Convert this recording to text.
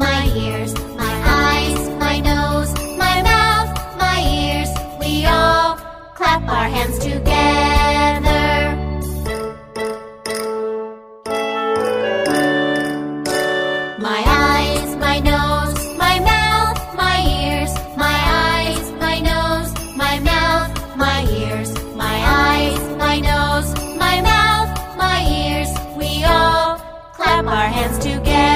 my ears, my eyes, my nose, my mouth, my ears. We all clap our hands together. My eyes, my nose, my mouth, my ears. My eyes, my nose, my mouth, my ears. My eyes, my nose, my mouth, my ears. We all clap our hands together.